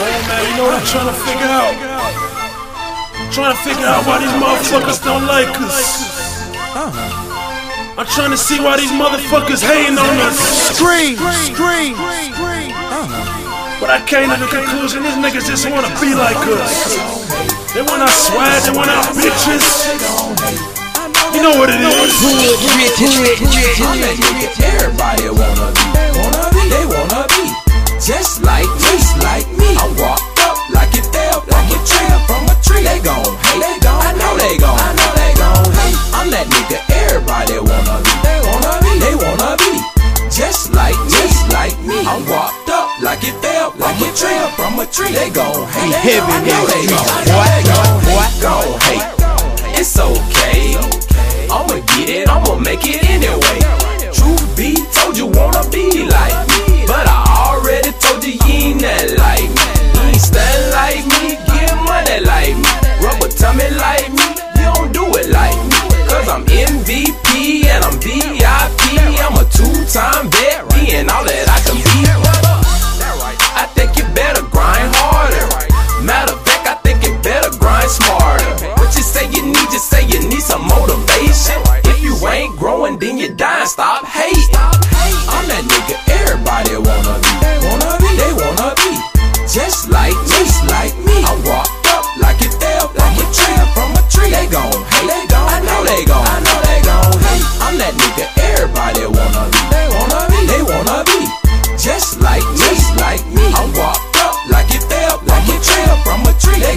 Well, man, you know what I'm trying to figure out? trying to figure out why these motherfuckers don't like us. I'm trying to see why these motherfuckers hating on us. Scream, scream, scream. But I came to the conclusion these niggas just wanna be like us. They want our swag, they want our bitches. You know what it is. I'm that nigga everybody wanna. Wanna be, tree. They gon' hate, they heavy gon'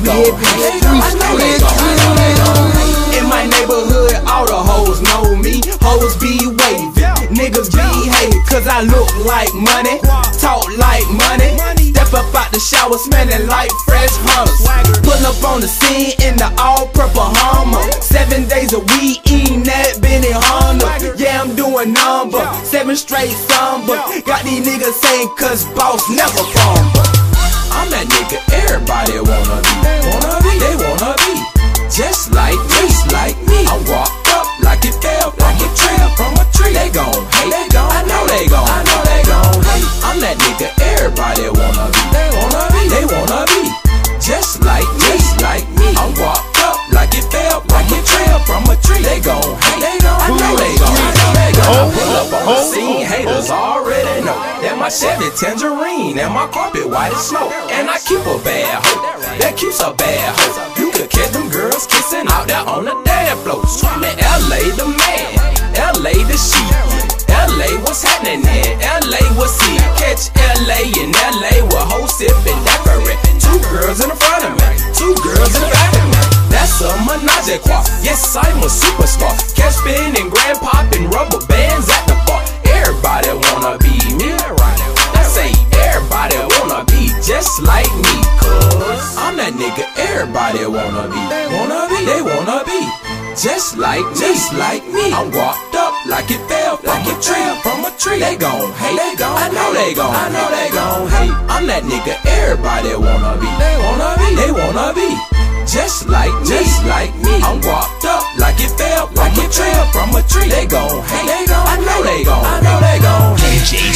In my neighborhood, all the hoes know me. Hoes be waving, niggas be hating, cause I look like money, talk like money. Step up out the shower, smelling like fresh hunters. Pull up on the scene in the all purple Hummer. Seven days a week, eating that Benihana. Yeah, I'm doing number, seven straight samba. Got these niggas saying, cause boss never fumble. I'm that nigga everybody wanna be. Wanna be, they wanna be. Just like me, just like me. I walked up like it fell from a tree, from a tree. They gon' hate, they gon' I know they gon' I know they gon' hate. I'm that nigga everybody wanna be. They wanna be, they wanna be. Just like me, just like me. I walked up like it fell from a tree, from a tree. They gon' hate, they gon' I know they gon' I know they gon' I pull up on the scene, haters already that my Chevy tangerine and my carpet white as snow. And I keep a bad hoe that keeps a bad hoe. You could catch them girls kissing out there on the dance floor. Screaming LA the man, LA the sheep. LA, what's happening in LA? What's he? Catch LA in LA with whole sipping daiquiri. Two girls in the front of me, two girls in the back of me. That's a menage a trois. Yes, I'm a superstar. they wanna be. They wanna be. They wanna be. Just like, just like me. I'm walked up like it fell from like a tree. From a tree. They gon' hate. They gon' I know they gon' I know they gon' hate. I'm that nigga everybody wanna be. They wanna be. They wanna be. Just like, just like me. I'm walked up like it fell like a tree. From a tree. They gon' hate. They gon' I know they gon' I know they gon' hate.